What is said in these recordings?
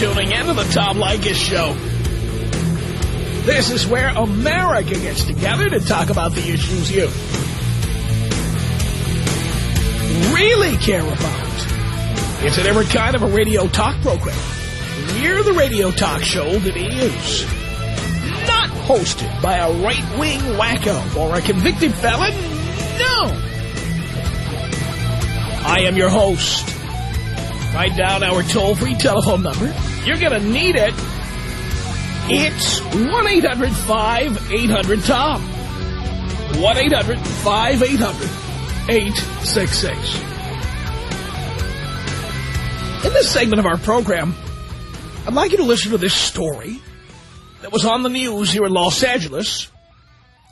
tuning in to the Tom Leykis Show. This is where America gets together to talk about the issues you really care about. It's a different kind of a radio talk program. We're the radio talk show that is not hosted by a right-wing wacko or a convicted felon. No. I am your host. Write down our toll-free telephone number. You're going to need it. It's 1-800-5800-TOM. 1-800-5800-866. In this segment of our program, I'd like you to listen to this story that was on the news here in Los Angeles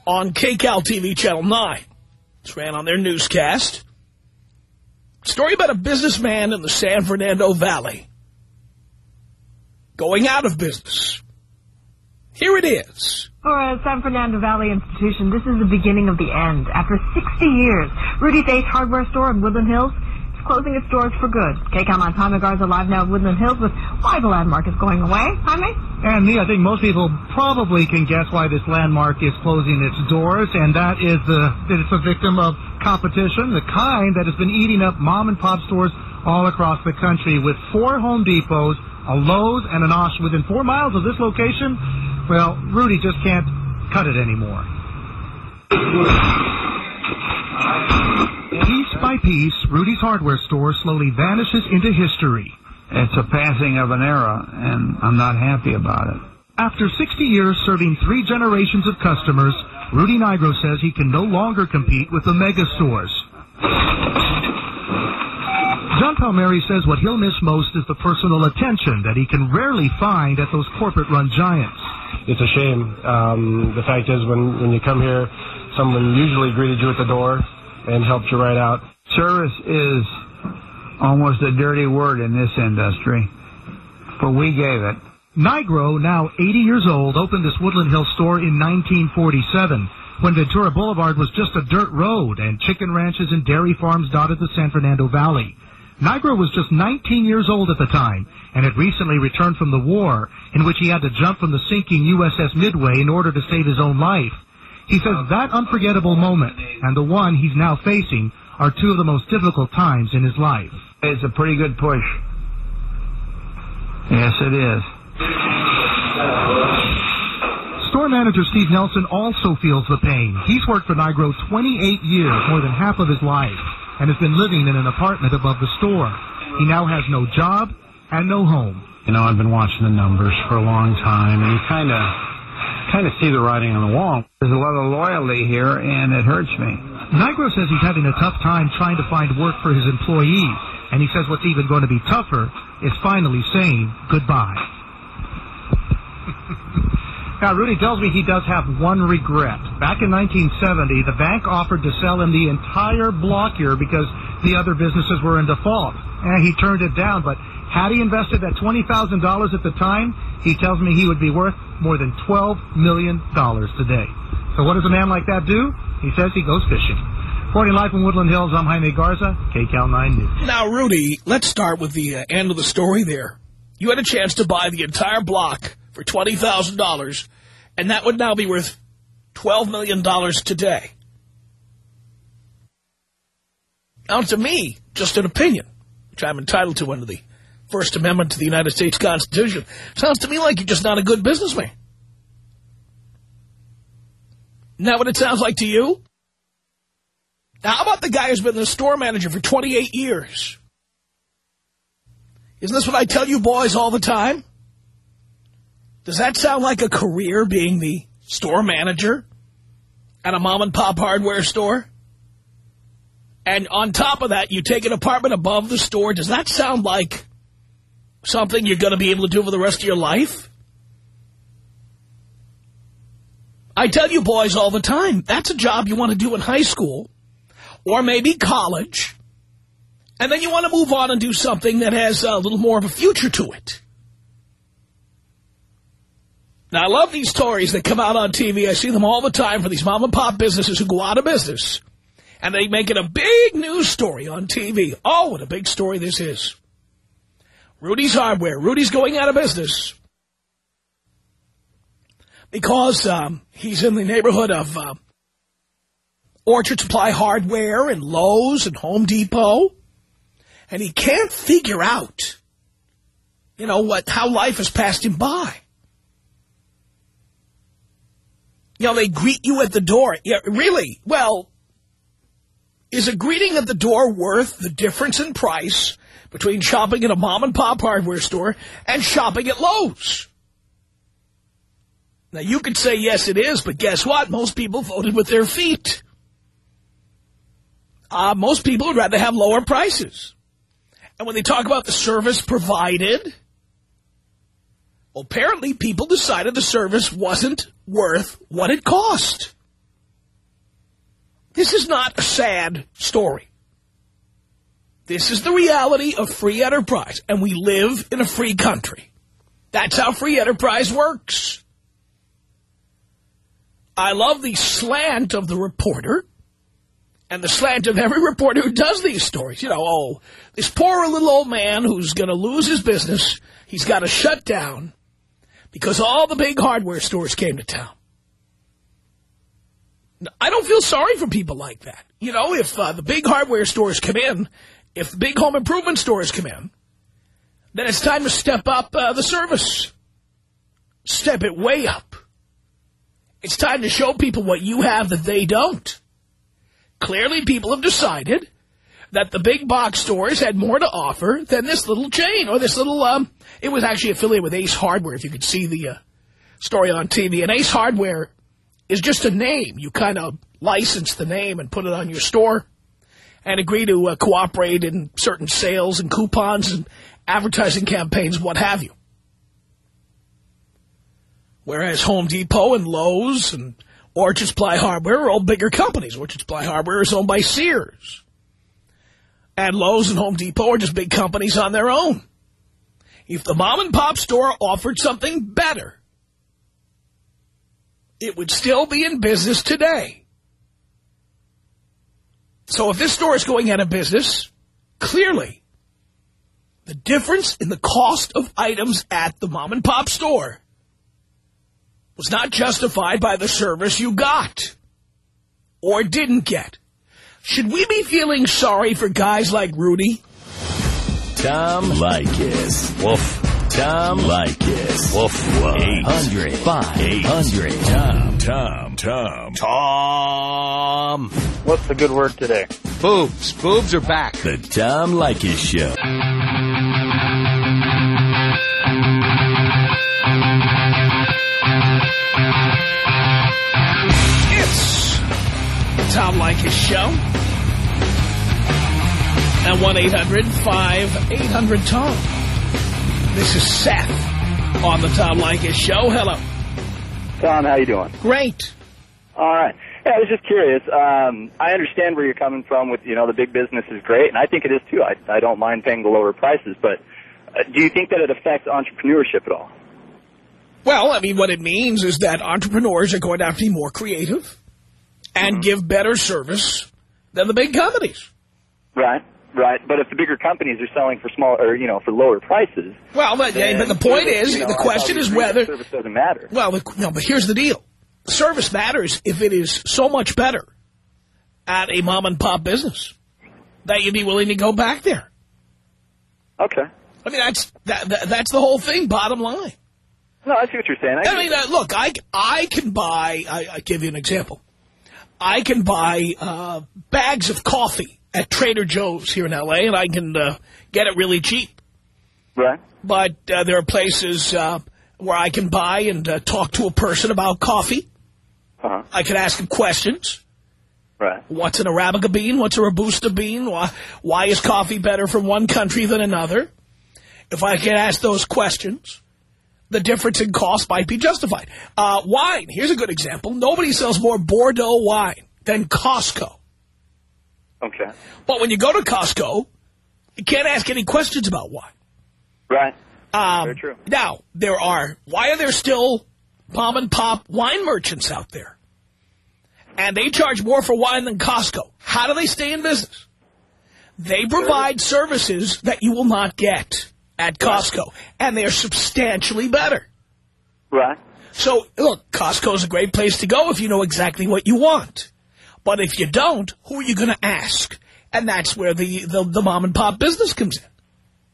on KCAL TV Channel 9. It's ran on their newscast. Story about a businessman in the San Fernando Valley going out of business. Here it is. For a San Fernando Valley institution, this is the beginning of the end. After 60 years, Rudy's Ace Hardware Store in Woodland Hills is closing its doors for good. KCAL on Jaime Garza live now at Woodland Hills with why the landmark is going away. Jaime? And me, I think most people probably can guess why this landmark is closing its doors, and that is the, that it's a victim of competition, the kind that has been eating up mom and pop stores all across the country with four Home Depots, a Lowe's, and an Osh within four miles of this location. Well, Rudy just can't cut it anymore. Piece by piece, Rudy's hardware store slowly vanishes into history. It's a passing of an era, and I'm not happy about it. After 60 years serving three generations of customers, Rudy Nigro says he can no longer compete with the mega stores. John Palmieri says what he'll miss most is the personal attention that he can rarely find at those corporate-run giants. It's a shame. Um, the fact is, when, when you come here, someone usually greeted you at the door and helped you right out. Service is almost a dirty word in this industry, but we gave it. Nigro, now 80 years old, opened this Woodland Hill store in 1947 when Ventura Boulevard was just a dirt road and chicken ranches and dairy farms dotted the San Fernando Valley. Nigro was just 19 years old at the time and had recently returned from the war in which he had to jump from the sinking USS Midway in order to save his own life. He says that unforgettable moment and the one he's now facing are two of the most difficult times in his life. It's a pretty good push. Yes, it is. Store manager Steve Nelson also feels the pain. He's worked for Nigro 28 years, more than half of his life, and has been living in an apartment above the store. He now has no job and no home. You know, I've been watching the numbers for a long time, and you kind of kind of see the writing on the wall. There's a lot of loyalty here, and it hurts me. Nigro says he's having a tough time trying to find work for his employees, and he says what's even going to be tougher is finally saying goodbye. Now, Rudy tells me he does have one regret. Back in 1970, the bank offered to sell him the entire block here because the other businesses were in default. And he turned it down, but had he invested that $20,000 at the time, he tells me he would be worth more than $12 million today. So what does a man like that do? He says he goes fishing. Reporting live from Woodland Hills, I'm Jaime Garza, KCAL 9 News. Now, Rudy, let's start with the uh, end of the story there. You had a chance to buy the entire block for $20,000, and that would now be worth $12 million today. Now, to me, just an opinion, which I'm entitled to under the First Amendment to the United States Constitution, sounds to me like you're just not a good businessman. Isn't that what it sounds like to you? Now, how about the guy who's been the store manager for 28 years? Isn't this what I tell you boys all the time? Does that sound like a career, being the store manager at a mom-and-pop hardware store? And on top of that, you take an apartment above the store. Does that sound like something you're going to be able to do for the rest of your life? I tell you boys all the time, that's a job you want to do in high school or maybe college. And then you want to move on and do something that has a little more of a future to it. Now, I love these stories that come out on TV. I see them all the time for these mom and pop businesses who go out of business. And they make it a big news story on TV. Oh, what a big story this is. Rudy's Hardware. Rudy's going out of business because um, he's in the neighborhood of uh, Orchard Supply Hardware and Lowe's and Home Depot. And he can't figure out, you know, what how life has passed him by. You know, they greet you at the door. Yeah, really? Well, is a greeting at the door worth the difference in price between shopping at a mom-and-pop hardware store and shopping at Lowe's? Now, you could say, yes, it is, but guess what? Most people voted with their feet. Uh, most people would rather have lower prices. And when they talk about the service provided, apparently people decided the service wasn't worth what it cost. This is not a sad story. This is the reality of free enterprise, and we live in a free country. That's how free enterprise works. I love the slant of the reporter and the slant of every reporter who does these stories. You know, oh, this poor little old man who's going to lose his business, he's got to shut down because all the big hardware stores came to town. I don't feel sorry for people like that. You know, if uh, the big hardware stores come in, if the big home improvement stores come in, then it's time to step up uh, the service. Step it way up. It's time to show people what you have that they don't. Clearly, people have decided that the big box stores had more to offer than this little chain or this little, um, it was actually affiliated with Ace Hardware, if you could see the uh, story on TV. And Ace Hardware is just a name. You kind of license the name and put it on your store and agree to uh, cooperate in certain sales and coupons and advertising campaigns, what have you. Whereas Home Depot and Lowe's and Orchard Supply Hardware are all bigger companies. Orchard Supply Hardware is owned by Sears. And Lowe's and Home Depot are just big companies on their own. If the mom and pop store offered something better, it would still be in business today. So if this store is going out of business, clearly the difference in the cost of items at the mom and pop store was not justified by the service you got or didn't get. Should we be feeling sorry for guys like Rudy? Tom Leykis. Woof. Tom Leykis. Woof. Woof. 800 5800 Tom. Tom. Tom. Tom. What's the good word today? Boobs. Boobs are back. The Tom Leykis Show. Tom Leykis Show. At 1-800-5800-TOM. This is Seth on the Tom Leykis Show. Hello. Tom, how you doing? Great. All right. Yeah, I was just curious. Um, I understand where you're coming from with, you know, the big business is great, and I think it is too. I, I don't mind paying the lower prices, but uh, do you think that it affects entrepreneurship at all? Well, I mean, what it means is that entrepreneurs are going to have to be more creative and Mm-hmm. give better service than the big companies. Right. Right. But if the bigger companies are selling for small, or you know, for lower prices, Well, but, then but the point service, is, you know, the question is whether... service doesn't matter. Well, the, no, but here's the deal. Service matters if it is so much better at a mom-and-pop business that you'd be willing to go back there. Okay. I mean, that's that, that that's the whole thing, bottom line. No, I see what you're saying. I, I mean, uh, look, I, I can buy, I, I give you an example. I can buy uh, bags of coffee at Trader Joe's here in L.A., and I can uh, get it really cheap. right. But uh, there are places uh, where I can buy and uh, talk to a person about coffee. Uh-huh. I can ask them questions. Right. What's an Arabica bean? What's a Robusta bean? Why, why is coffee better from one country than another? If I can ask those questions, the difference in cost might be justified. Uh, wine, here's a good example. Nobody sells more Bordeaux wine than Costco. Okay. But when you go to Costco, you can't ask any questions about wine. Right. Um, Very true. Now, there are, why are there still mom and pop wine merchants out there? And they charge more for wine than Costco. How do they stay in business? They provide services that you will not get at Costco, and they're substantially better. Right. So, look, Costco's a great place to go if you know exactly what you want. But if you don't, who are you going to ask? And that's where the, the, the mom-and-pop business comes in.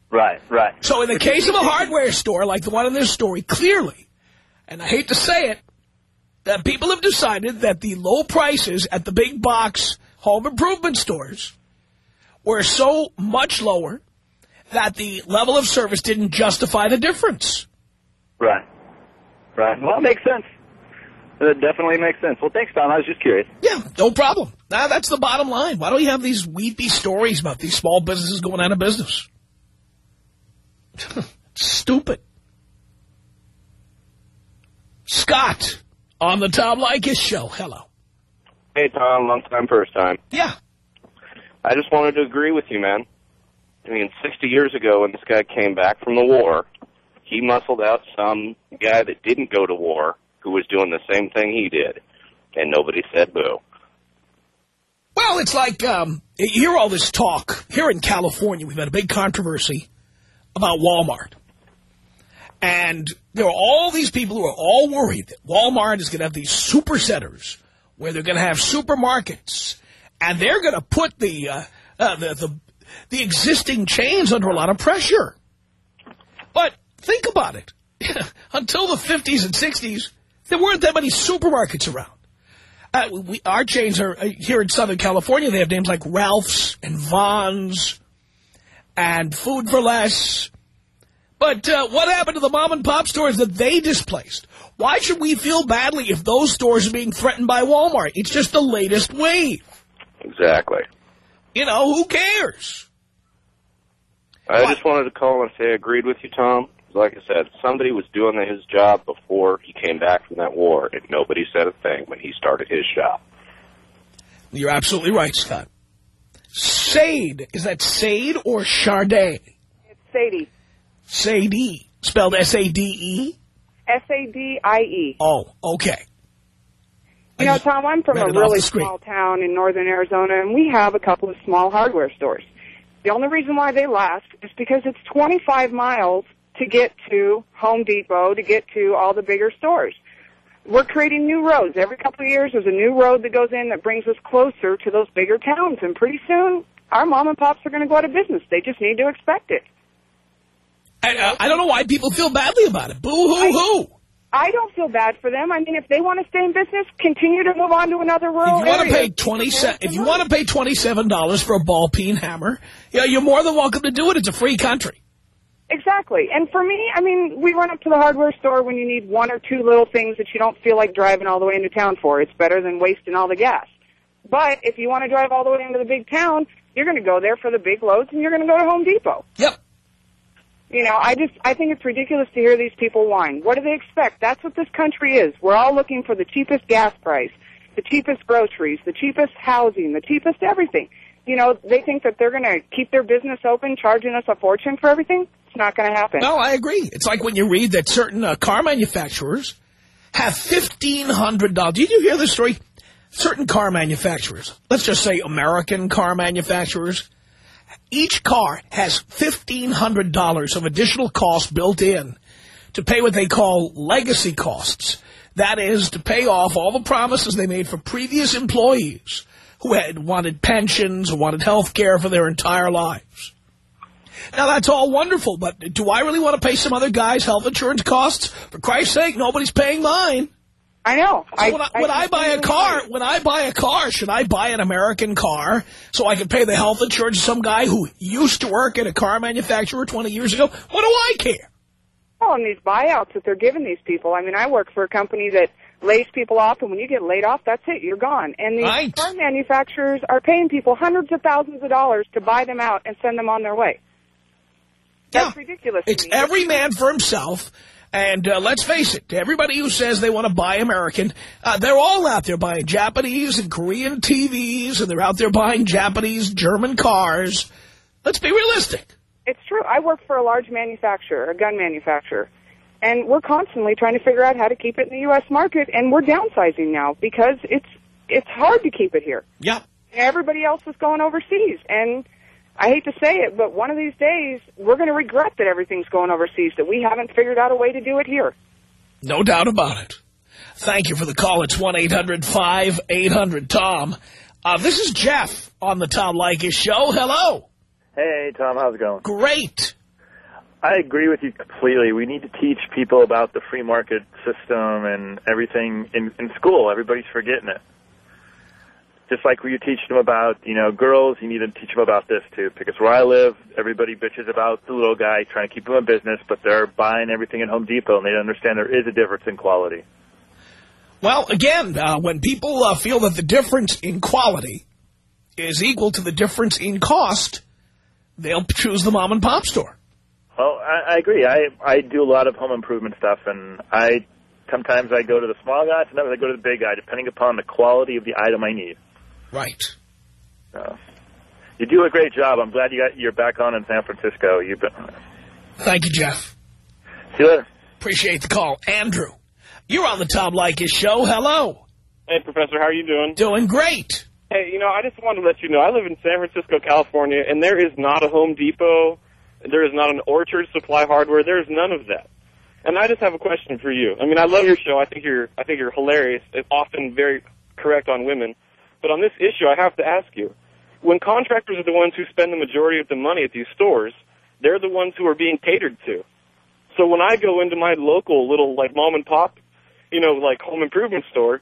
Right, right. So in the case of a hardware store, like the one in this story, clearly, and I hate to say it, that people have decided that the low prices at the big box home improvement stores were so much lower that the level of service didn't justify the difference. Right. Right. Well, it makes sense. It definitely makes sense. Well, thanks, Tom. I was just curious. Yeah, no problem. Now, that's the bottom line. Why don't we have these weepy stories about these small businesses going out of business? Stupid. Scott on the Tom Leykis show. Hello. Hey, Tom. Long time, first time. Yeah. I just wanted to agree with you, man. I mean, 60 years ago when this guy came back from the war, he muscled out some guy that didn't go to war who was doing the same thing he did, and nobody said boo. Well, it's like, um, you hear all this talk. Here in California, we've had a big controversy about Walmart. And there are all these people who are all worried that Walmart is going to have these super centers where they're going to have supermarkets. And they're going to put the, uh, uh, the, the, the existing chains under a lot of pressure. But think about it. Until the 50s and 60s, there weren't that many supermarkets around. Uh, we, our chains are uh, here in Southern California. They have names like Ralph's and Vons and Food for Less. But uh, what happened to the mom and pop stores that they displaced? Why should we feel badly if those stores are being threatened by Walmart? It's just the latest wave. Exactly. You know, who cares? I What? just wanted to call and say I agreed with you, Tom. Like I said, somebody was doing his job before he came back from that war, and nobody said a thing when he started his job. You're absolutely right, Scott. Sade. Is that Sade or Sade? It's Sadie. Sadie. Spelled S-A-D-E? S-A-D-I-E. Oh, okay. You know, Tom, I'm from a really small town in northern Arizona, and we have a couple of small hardware stores. The only reason why they last is because it's 25 miles to get to Home Depot, to get to all the bigger stores. We're creating new roads. Every couple of years, there's a new road that goes in that brings us closer to those bigger towns, and pretty soon, our mom and pops are going to go out of business. They just need to expect it. I, I don't know why people feel badly about it. Boo-hoo-hoo. I don't feel bad for them. I mean, if they want to stay in business, continue to move on to another rural If you want to pay twenty if you want to pay twenty seven dollars for a ball peen hammer, you know, you're more than welcome to do it. It's a free country. Exactly. And for me, I mean, we run up to the hardware store when you need one or two little things that you don't feel like driving all the way into town for. It's better than wasting all the gas. But if you want to drive all the way into the big town, you're going to go there for the big loads and you're going to go to Home Depot. Yep. You know, I just, I think it's ridiculous to hear these people whine. What do they expect? That's what this country is. We're all looking for the cheapest gas price, the cheapest groceries, the cheapest housing, the cheapest everything. You know, they think that they're going to keep their business open, charging us a fortune for everything. It's not going to happen. No, I agree. It's like when you read that certain uh, car manufacturers have $1,500. Did you hear this story? Certain car manufacturers, let's just say American car manufacturers, each car has $1,500 of additional cost built in to pay what they call legacy costs. That is, to pay off all the promises they made for previous employees who had wanted pensions or wanted health care for their entire lives. Now, that's all wonderful, but do I really want to pay some other guy's health insurance costs? For Christ's sake, nobody's paying mine. I know. So when I, when I buy a car, when I buy a car, should I buy an American car so I can pay the health insurance of some guy who used to work at a car manufacturer 20 years ago? What do I care? Oh, and these buyouts that they're giving these people. I mean, I work for a company that lays people off, and when you get laid off, that's it. You're gone. And these Right. car manufacturers are paying people hundreds of thousands of dollars to buy them out and send them on their way. That's ridiculous. to It's every man for himself. And uh, let's face it, to everybody who says they want to buy American, uh, they're all out there buying Japanese and Korean TVs, and they're out there buying Japanese, German cars. Let's be realistic. It's true. I work for a large manufacturer, a gun manufacturer, and we're constantly trying to figure out how to keep it in the U.S. market, and we're downsizing now because it's it's hard to keep it here. Yeah. Everybody else is going overseas, and I hate to say it, but one of these days we're going to regret that everything's going overseas, that we haven't figured out a way to do it here. No doubt about it. Thank you for the call. It's 1-800-5800-TOM. Uh, this is Jeff on the Tom Leykis show. Hello. Hey, Tom. How's it going? Great. I agree with you completely. We need to teach people about the free market system and everything in, in school. Everybody's forgetting it. Just like you teach them about, you know, girls, you need to teach them about this too. Because where I live, everybody bitches about the little guy trying to keep him in business, but they're buying everything at Home Depot, and they don't understand there is a difference in quality. Well, again, uh, when people uh, feel that the difference in quality is equal to the difference in cost, they'll choose the mom and pop store. Well, I, I agree. I I do a lot of home improvement stuff, and I sometimes I go to the small guy, sometimes I go to the big guy, depending upon the quality of the item I need. Right. Uh, you do a great job. I'm glad you got you're back on in San Francisco. You've been. Thank you, Jeff. See you later. Appreciate the call, Andrew. You're on the Tom Leykis show. Hello. Hey, Professor, how are you doing? Doing great. Hey, you know, I just wanted to let you know, I live in San Francisco, California, and there is not a Home Depot, there is not an Orchard Supply Hardware, there is none of that. And I just have a question for you. I mean, I love your show. I think you're, I think you're hilarious. It's often very correct on women. But on this issue, I have to ask you, when contractors are the ones who spend the majority of the money at these stores, they're the ones who are being catered to. So when I go into my local little, like, mom and pop, you know, like, home improvement store,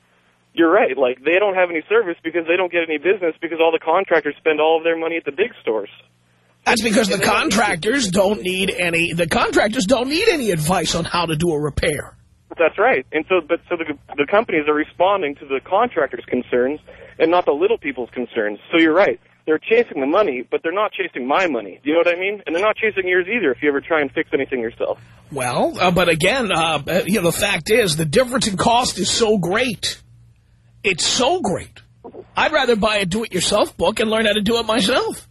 you're right. Like, they don't have any service because they don't get any business because all the contractors spend all of their money at the big stores. That's because the contractors don't need any, the contractors don't need any advice on how to do a repair. That's right. And so, but so the the companies are responding to the contractors' concerns and not the little people's concerns. So you're right. They're chasing the money, but they're not chasing my money. Do you know what I mean? And they're not chasing yours either if you ever try and fix anything yourself. Well, uh, but again, uh, uh, you know, the fact is the difference in cost is so great. It's so great. I'd rather buy a do-it-yourself book and learn how to do it myself.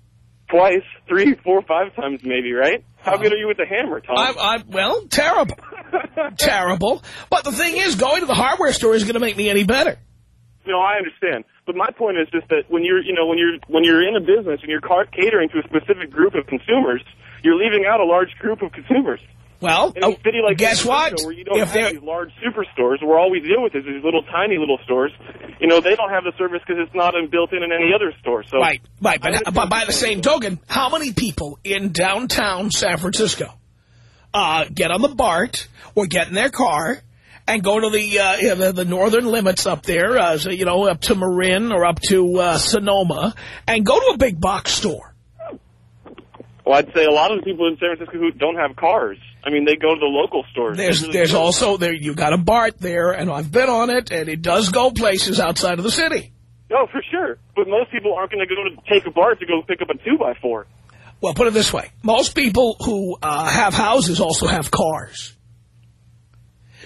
Twice, three, four, five times maybe, right? How good are you with the hammer, Tom? I, I, well, terrible. terrible. But the thing is, going to the hardware store is going to make me any better. No, I understand. But my point is just that when you're, you know, when you're when you're in a business and you're catering to a specific group of consumers, you're leaving out a large group of consumers. Well, in a city like guess what? Where you don't If have they're- these large superstores, where all we deal with is these little tiny little stores, you know, they don't have the service because it's not in, built in in any other store. So Right, right. But, but by the same token, how many people in downtown San Francisco uh, get on the BART or get in their car and go to the uh, you know, the, the northern limits up there, uh, so, you know, up to Marin or up to uh, Sonoma, and go to a big box store? Well, I'd say a lot of the people in San Francisco who don't have cars. I mean, they go to the local stores. There's there's also there you got a BART there, and I've been on it, and it does go places outside of the city. No, for sure. But most people aren't going to go to take a BART to go pick up a 2x4. Well, put it this way: most people who uh, have houses also have cars.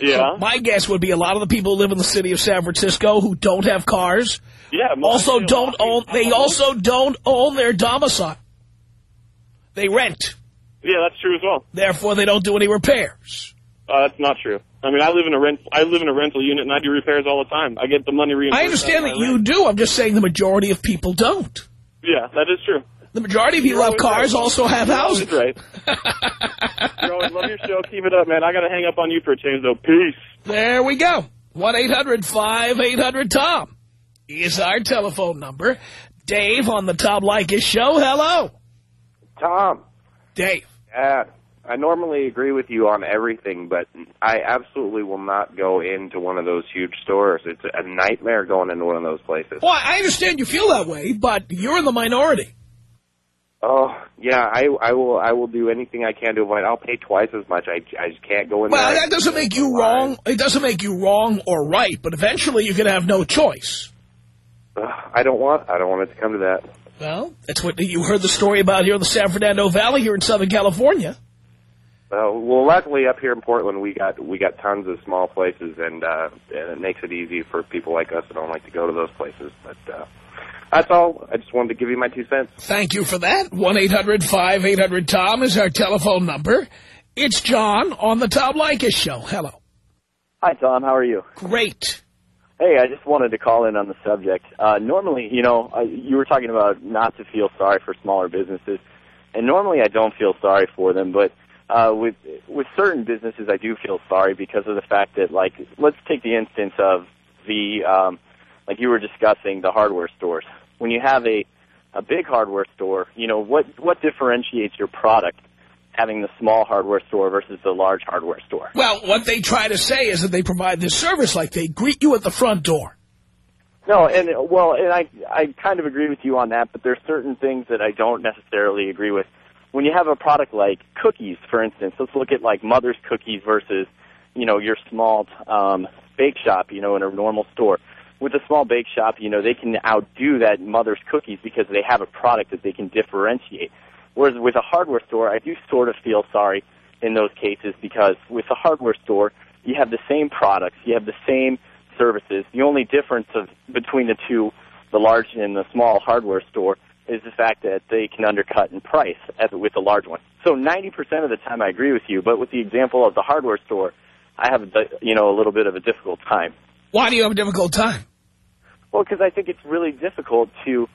Yeah. My guess would be a lot of the people who live in the city of San Francisco who don't have cars Yeah. also don't own. They also don't own their domicile. They rent. Yeah, that's true as well. Therefore, they don't do any repairs. Uh, that's not true. I mean, I live in a rent. I live in a rental unit, and I do repairs all the time. I get the money reimbursed. I understand that you do. I'm just saying the majority of people don't. Yeah, that is true. The majority of people You're have cars right. also have You're houses. right. you always love your show. Keep it up, man. I got to hang up on you for a change, though. Peace. There we go. 1-800-5800-TOM is our telephone number. Dave on the Tom Leykis show. Hello. Tom. Dave. Uh, I normally agree with you on everything, but I absolutely will not go into one of those huge stores. It's a nightmare going into one of those places. Well, I understand you feel that way, but you're in the minority. Oh, yeah, I I will I will do anything I can to avoid. I'll pay twice as much. I I just can't go in Well, there. that doesn't make you wrong. It doesn't make you wrong or right, but eventually you're going to have no choice. Ugh, I don't want I don't want it to come to that. Well, that's what you heard the story about here in the San Fernando Valley here in Southern California. Uh, well, luckily up here in Portland, we got we got tons of small places, and uh, and it makes it easy for people like us that don't like to go to those places. But uh, that's all. I just wanted to give you my two cents. Thank you for that. 1-800-5800-TOM is our telephone number. It's John on the Tom Leykis show. Hello. Hi, Tom. How are you? Great. Hey, I just wanted to call in on the subject. Uh, normally, you know, uh, you were talking about not to feel sorry for smaller businesses. and normally I don't feel sorry for them, but uh, with with certain businesses I do feel sorry because of the fact that like let's take the instance of the um, like you were discussing the hardware stores. When you have a a big hardware store, you know what what differentiates your product having the small hardware store versus the large hardware store. Well, what they try to say is that they provide this service like they greet you at the front door. No, and well, and I I kind of agree with you on that, but there's certain things that I don't necessarily agree with. When you have a product like cookies, for instance, let's look at like Mother's cookies versus, you know, your small um, bake shop, you know, in a normal store. With a small bake shop, you know, they can outdo that Mother's cookies because they have a product that they can differentiate. Whereas with a hardware store, I do sort of feel sorry in those cases because with a hardware store, you have the same products, you have the same services. The only difference of between the two, the large and the small hardware store, is the fact that they can undercut in price as with the large one. So 90% of the time I agree with you, but with the example of the hardware store, I have, you know, a little bit of a difficult time. Why do you have a difficult time? Well, because I think it's really difficult to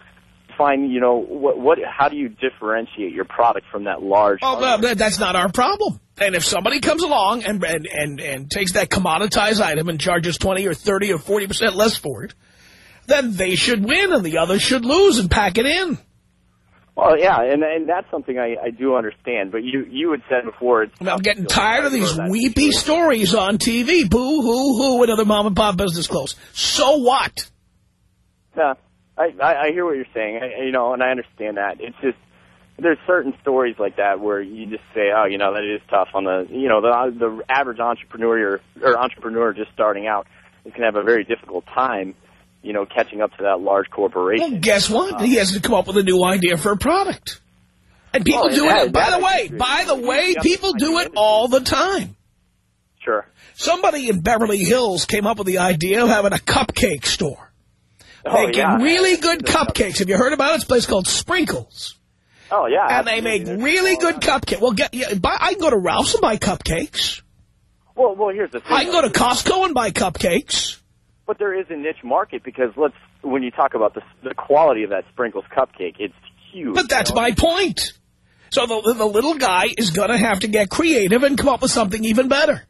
find, you know, what, what, how do you differentiate your product from that large? Oh, well, that's not our problem. And if somebody comes along and, and, and, and takes that commoditized item and charges 20 or 30 or 40% less for it, then they should win and the others should lose and pack it in. Well, yeah, and and that's something I, I do understand. But you you had said before. It's I'm getting tired of these weepy stories on TV. Boo, hoo, hoo, another mom and pop business close. So what? Yeah, I, I I hear what you're saying. I, you know, and I understand that. It's just there's certain stories like that where you just say, oh, you know, that is tough on the you know the the average entrepreneur or entrepreneur just starting out is going to have a very difficult time you know, catching up to that large corporation. Well, guess what? Um, he has to come up with a new idea for a product. And people well, do it, it by the way, by the way, people do it all the time. Sure. Somebody in Beverly Hills came up with the idea of having a cupcake store. Oh, Making yeah. really good cupcakes. Have you heard about it? It's a place called Sprinkles. Oh, yeah. And they make really good cupcakes. Well, get, yeah, buy, I can go to Ralph's and buy cupcakes. Well, well, here's the thing. I can go to Costco and buy cupcakes. But there is a niche market because let's when you talk about the the quality of that sprinkles cupcake, it's huge. But that's my point. So the the little guy is going to have to get creative and come up with something even better.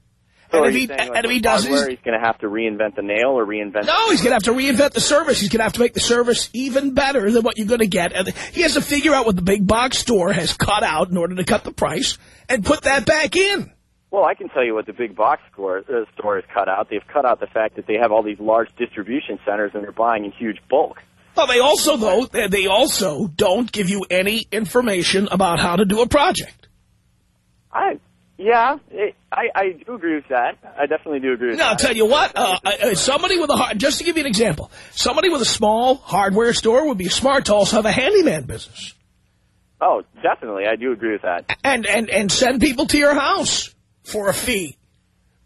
So and if he, like and if he does he's going to have to reinvent the nail or reinvent No, he's going to have to reinvent the service. He's going to have to make the service even better than what you're going to get. And he has to figure out what the big box store has cut out in order to cut the price and put that back in. Well, I can tell you what the big box store, uh, store has cut out. They've cut out the fact that they have all these large distribution centers and they're buying in huge bulk. Well, they also, though, they also don't give you any information about how to do a project. I, yeah, it, I, I do agree with that. I definitely do agree with now, that. I'll tell you what, uh, uh, somebody with a, just to give you an example, somebody with a small hardware store would be smart to also have a handyman business. Oh, definitely. I do agree with that. And, and, and send people to your house for a fee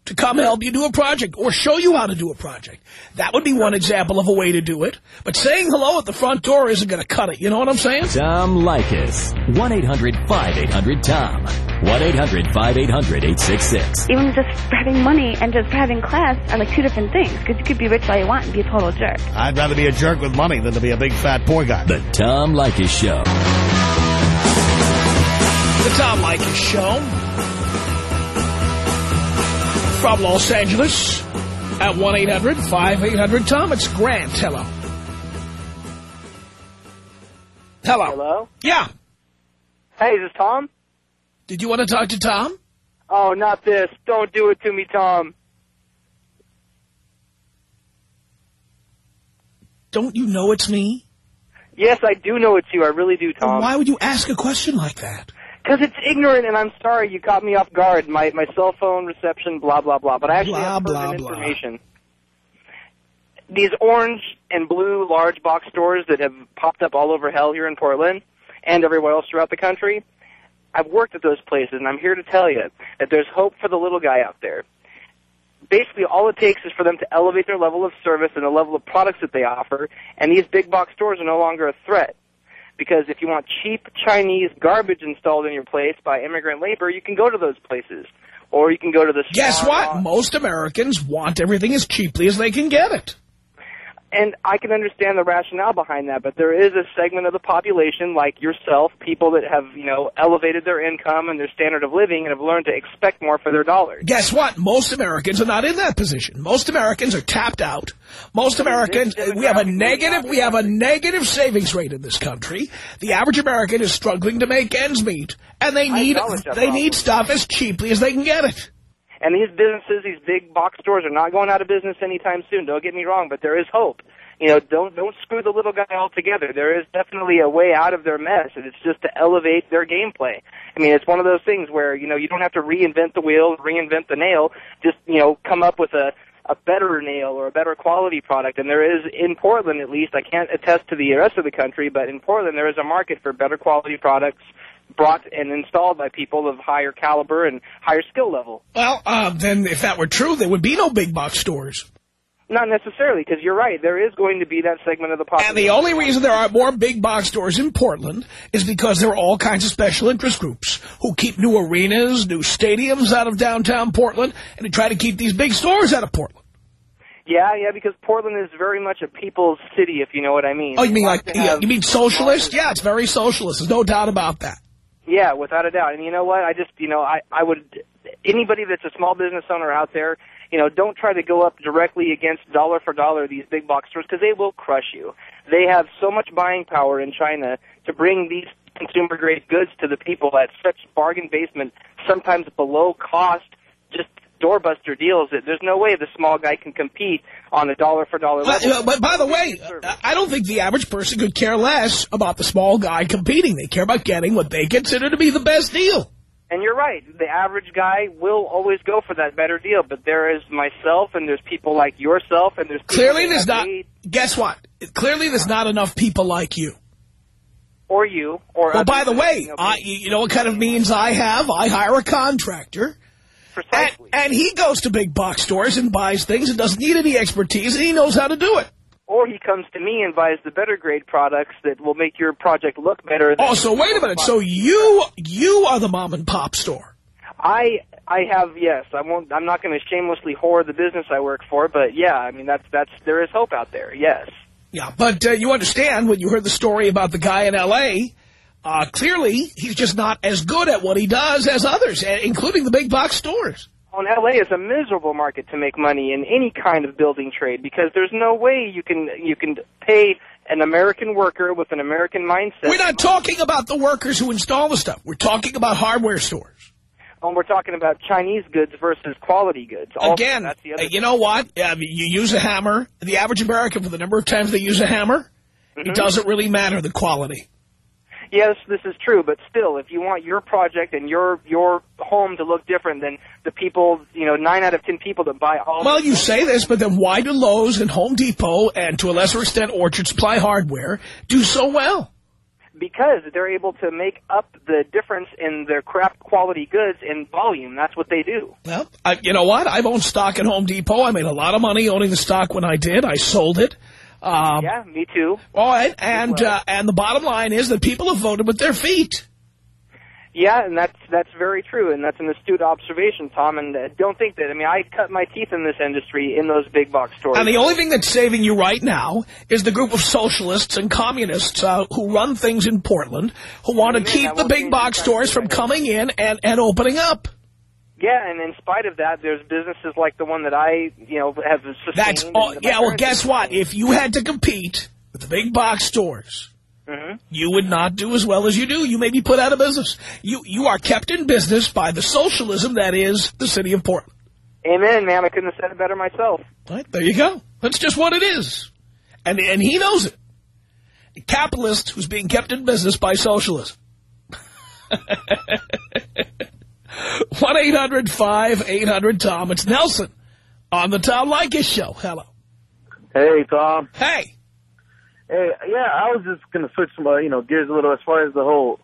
to come help you do a project or show you how to do a project. That would be one example of a way to do it. But saying hello at the front door isn't going to cut it. You know what I'm saying? Tom Leykis. 1-800-5800-TOM. 1-800-5800-866. Even just having money and just having class are like two different things. Because you could be rich all you want and be a total jerk. I'd rather be a jerk with money than to be a big fat poor guy. The Tom Leykis Show. The Tom Leykis Show from Los Angeles at 1-800-5800-TOM. It's Grant. Hello. Hello. Hello? Yeah. Hey, is this Tom? Did you want to talk to Tom? Oh, not this. Don't do it to me, Tom. Don't you know it's me? Yes, I do know it's you. I really do, Tom. Why would you ask a question like that? Because it's ignorant, and I'm sorry you caught me off guard. My my cell phone reception, blah blah blah. But I actually blah, have pertinent blah. information. These orange and blue large box stores that have popped up all over hell here in Portland and everywhere else throughout the country. I've worked at those places, and I'm here to tell you that there's hope for the little guy out there. Basically, all it takes is for them to elevate their level of service and the level of products that they offer, and these big box stores are no longer a threat because if you want cheap Chinese garbage installed in your place by immigrant labor, you can go to those places. Or you can go to the... Guess what? Most Americans want everything as cheaply as they can get it. And I can understand the rationale behind that, but there is a segment of the population like yourself, people that have, you know, elevated their income and their standard of living and have learned to expect more for their dollars. Guess what? Most Americans are not in that position. Most Americans are tapped out. Most Americans, we have a negative, we have a negative savings rate in this country. The average American is struggling to make ends meet, and they need they need stuff as cheaply as they can get it. And these businesses, these big box stores, are not going out of business anytime soon. Don't get me wrong, but there is hope. You know, don't don't screw the little guy altogether. There is definitely a way out of their mess, and it's just to elevate their gameplay. I mean, it's one of those things where you know you don't have to reinvent the wheel, reinvent the nail. Just you know, come up with a a better nail or a better quality product. And there is, in Portland at least, I can't attest to the rest of the country, but in Portland there is a market for better quality products brought and installed by people of higher caliber and higher skill level. Well, uh, then if that were true, there would be no big box stores. Not necessarily, because you're right. There is going to be that segment of the population. And the only reason there are more big box stores in Portland is because there are all kinds of special interest groups who keep new arenas, new stadiums out of downtown Portland, and they try to keep these big stores out of Portland. Yeah, yeah, because Portland is very much a people's city, if you know what I mean. Oh, you mean like, to have- you mean socialist? Yeah, it's very socialist. There's no doubt about that. Yeah, without a doubt. And you know what? I just, you know, I, I would, anybody that's a small business owner out there, you know, don't try to go up directly against dollar for dollar these big box stores because they will crush you. They have so much buying power in China to bring these consumer grade goods to the people at such bargain basement, sometimes below cost, just doorbuster deals that there's no way the small guy can compete on a dollar for dollar But, level. uh, but by the way, I don't think the average person could care less about the small guy competing. They care about getting what they consider to be the best deal. And you're right. The average guy will always go for that better deal. But there is myself, and there's people like yourself, and there's Clearly there's not, guess what? Clearly there's not enough people like you. or you, or Well, by the way, I, you know what kind of means I have? I hire a contractor. And, and he goes to big box stores and buys things and doesn't need any expertise, and he knows how to do it. or he comes to me and buys the better grade products that will make your project look better. Oh, so wait a minute. So you you are the mom and pop store. I I have yes. I won't. I'm not going to shamelessly whore the business I work for, but yeah. I mean that's that's there is hope out there. Yes. Yeah, but uh, you understand when you heard the story about the guy in L.A., uh, clearly he's just not as good at what he does as others, uh, including the big box stores. On LA is a miserable market to make money in any kind of building trade because there's no way you can you can pay an American worker with an American mindset. We're not talking about the workers who install the stuff. We're talking about hardware stores. And we're talking about Chinese goods versus quality goods. Also, Again, that's the other uh, you know what? You use a hammer. The average American, for the number of times they use a hammer, Mm-hmm. it doesn't really matter the quality. Yes, this is true, but still, if you want your project and your your home to look different than the people, you know, nine out of ten people that buy all. Well, you say this, but then why do Lowe's and Home Depot and to a lesser extent Orchard Supply Hardware do so well? because they're able to make up the difference in their crap quality goods in volume. That's what they do. Well, I, you know what? I've owned stock at Home Depot. I made a lot of money owning the stock when I did. I sold it. Um, yeah, me too. All right, and uh, and the bottom line is that people have voted with their feet. Yeah, and that's that's very true, and that's an astute observation, Tom. And uh, don't think that. I mean, I cut my teeth in this industry in those big box stores. And the only thing that's saving you right now is the group of socialists and communists uh, who run things in Portland who want to keep the big box stores from coming in and, and opening up. Yeah, and in spite of that, there's businesses like the one that I, you know, have sustained. That's all. Yeah, well, guess what? If you had to compete with the big box stores, Mhm. you would not do as well as you do. You may be put out of business. You you are kept in business by the socialism that is the city of Portland. Amen, man. I couldn't have said it better myself. Right, there you go. That's just what it is. And and he knows it. A capitalist who's being kept in business by socialism. 1-800-5800-TOM. It's Nelson on the Tom Leykis Show. Hello. Hey, Tom. Hey. Hey, yeah, I was just gonna switch some, uh, you know, gears a little as far as the whole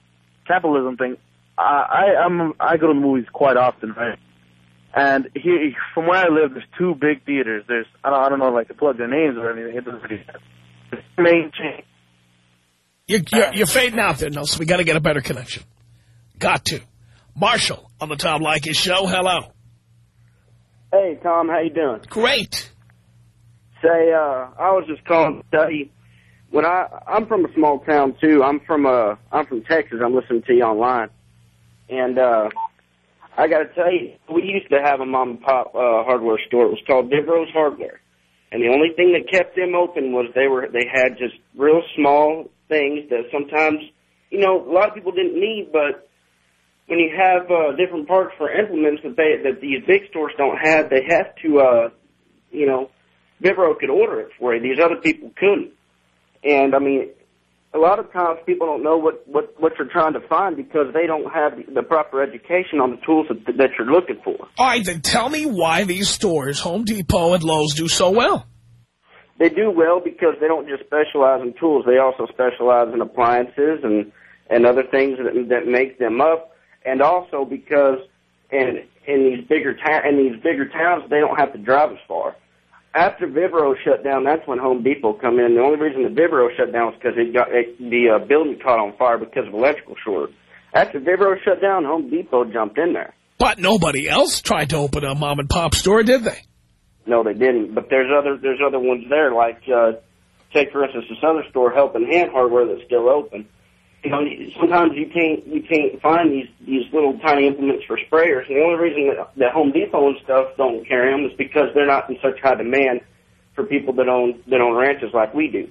capitalism thing. I, I I'm I go to the movies quite often, right? And here, from where I live, there's two big theaters. There's I don't I don't know like to plug their names or anything. It doesn't really. The main chain. You're, you're, you're fading out there, Nelson. We got to get a better connection. Got to. Marshall on the Tom Leykis Show. Hello. Hey, Tom, how you doing? Great. Say, uh, I was just calling to tell you, when I I'm from a small town too. I'm from uh I'm from Texas. I'm listening to you online, and uh, I got to tell you, we used to have a mom and pop uh, hardware store. It was called Vibro's Hardware, and the only thing that kept them open was they were they had just real small things that sometimes you know a lot of people didn't need, but when you have uh, different parts for implements that they that these big stores don't have, they have to uh, you know Vibro could order it for you. These other people couldn't. And I mean, a lot of times people don't know what what what you're trying to find because they don't have the, the proper education on the tools that, that you're looking for. All right, then tell me why these stores, Home Depot and Lowe's, do so well. They do well because they don't just specialize in tools; they also specialize in appliances and and other things that that make them up. And also because in in these bigger ta- in these bigger towns, they don't have to drive as far after Vibro shut down, that's when Home Depot come in. The only reason the Vibro shut down was because it got it, the uh, building caught on fire because of electrical short. After Vibro shut down, Home Depot jumped in there. But nobody else tried to open a mom and pop store, did they? No, they didn't. But there's other there's other ones there. Like uh, take for instance this other store, Helping Hand Hardware, that's still open you know, sometimes you can't you can't find these these little tiny implements for sprayers. And the only reason that, that Home Depot and stuff don't carry them is because they're not in such high demand for people that own that own ranches like we do.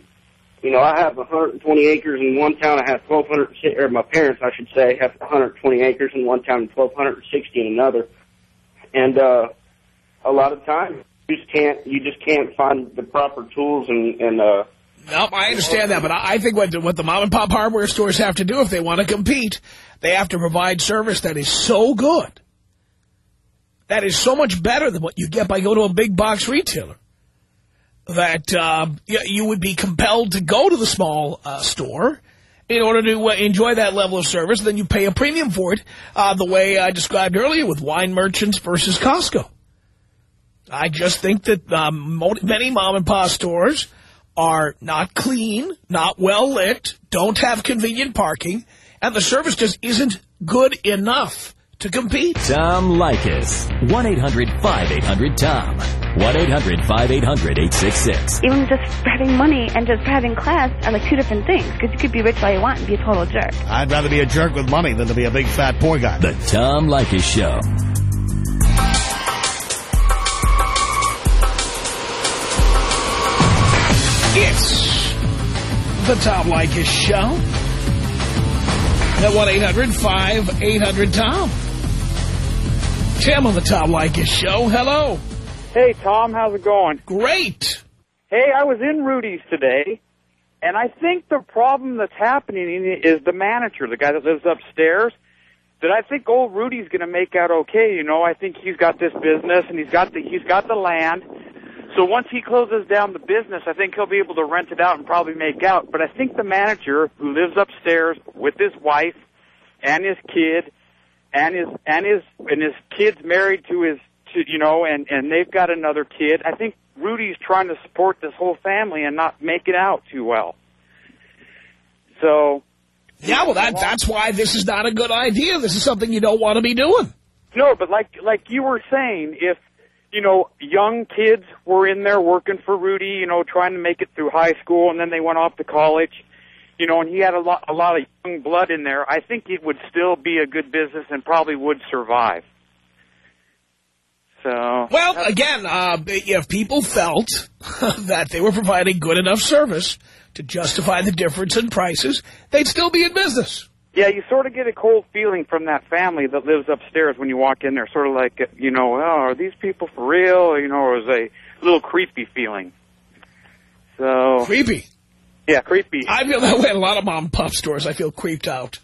You know, I have 120 acres in one town. I have 1,200, or my parents, I should say, have 120 acres in one town and 1,260 in another. And uh, a lot of times, you just can't you just can't find the proper tools and and uh, Nope, I understand that, but I think what, what the mom-and-pop hardware stores have to do if they want to compete, they have to provide service that is so good, that is so much better than what you get by going to a big box retailer, that uh, you would be compelled to go to the small uh, store in order to uh, enjoy that level of service. Then you pay a premium for it, uh, the way I described earlier with wine merchants versus Costco. I just think that um, many mom-and-pop stores are not clean, not well lit, don't have convenient parking, and the service just isn't good enough to compete. Tom Leykis. 1-800-5800-TOM. 1-800-5800-866. Even just having money and just having class are like two different things. Because you could be rich all you want and be a total jerk. I'd rather be a jerk with money than to be a big fat poor guy. The Tom Leykis Show. It's the Tom Leykis Show. At 1-800-5800-TOM. Tim on the Tom Leykis Show. Hello. Hey, Tom. How's it going? Great. Hey, I was in Rudy's today, and I think the problem that's happening is the manager, the guy that lives upstairs, that I think old Rudy's going to make out okay. You know, I think he's got this business, and he's got the he's got the land, so once he closes down the business, I think he'll be able to rent it out and probably make out. But I think the manager who lives upstairs with his wife and his kid and his and his and his kid's married to his to, you know and and they've got another kid. I think Rudy's trying to support this whole family and not make it out too well. So yeah, well that that's why this is not a good idea. This is something you don't want to be doing. No, but like like you were saying, if you know, young kids were in there working for Rudy, you know, trying to make it through high school, and then they went off to college, you know, and he had a lot, a lot of young blood in there. I think it would still be a good business and probably would survive. So well, again, uh, if people felt that they were providing good enough service to justify the difference in prices, they'd still be in business. Yeah, you sort of get a cold feeling from that family that lives upstairs when you walk in there. Sort of like, you know, oh, are these people for real? You know, or is a little creepy feeling. So Creepy? Yeah, creepy. I feel that way at a lot of mom and pop stores. I feel creeped out.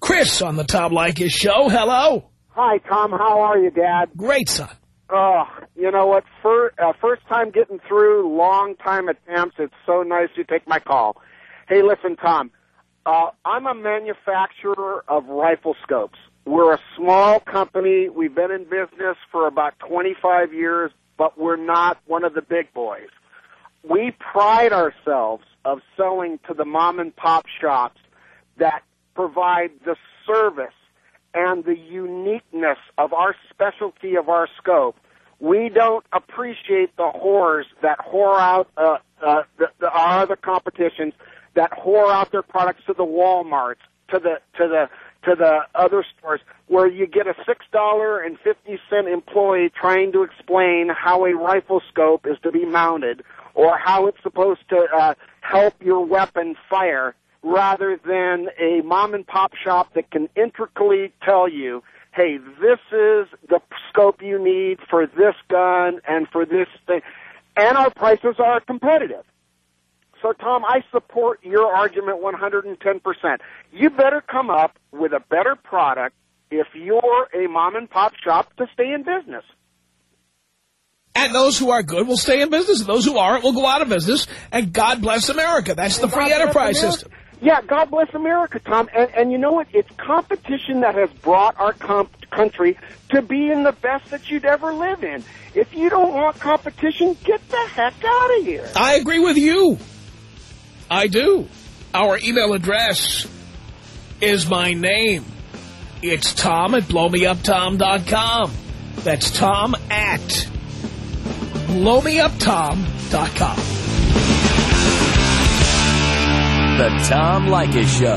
Chris on the Tom Leykis show. Hello. Hi, Tom. How are you, Dad? Great, son. Oh, you know what? For, uh, first time getting through, long time attempts. It's so nice you take my call. Hey, listen, Tom. Uh, I'm a manufacturer of rifle scopes. We're a small company. We've been in business for about 25 years, but we're not one of the big boys. We pride ourselves of selling to the mom and pop shops that provide the service and the uniqueness of our specialty of our scope we don't appreciate the whores that whore out uh, uh, the, the, our other competitions that whore out their products to the WalMarts, to the to the to the other stores, where you get a six dollar and fifty cent employee trying to explain how a rifle scope is to be mounted or how it's supposed to uh, help your weapon fire, rather than a mom and pop shop that can intricately tell you hey, this is the scope you need for this gun and for this thing. And our prices are competitive. So, Tom, I support your argument 110%. You better come up with a better product if you're a mom and pop shop to stay in business. And those who are good will stay in business. And those who aren't will go out of business. And God bless America. That's the free enterprise system. Yeah, God bless America, Tom. And, and you know what? It's competition that has brought our comp- country to be in the best that you'd ever live in. If you don't want competition, get the heck out of here. I agree with you. I do. Our email address is my name. It's Tom at blowmeuptom.com. That's Tom at blowmeuptom.com. The Tom Leykis Show.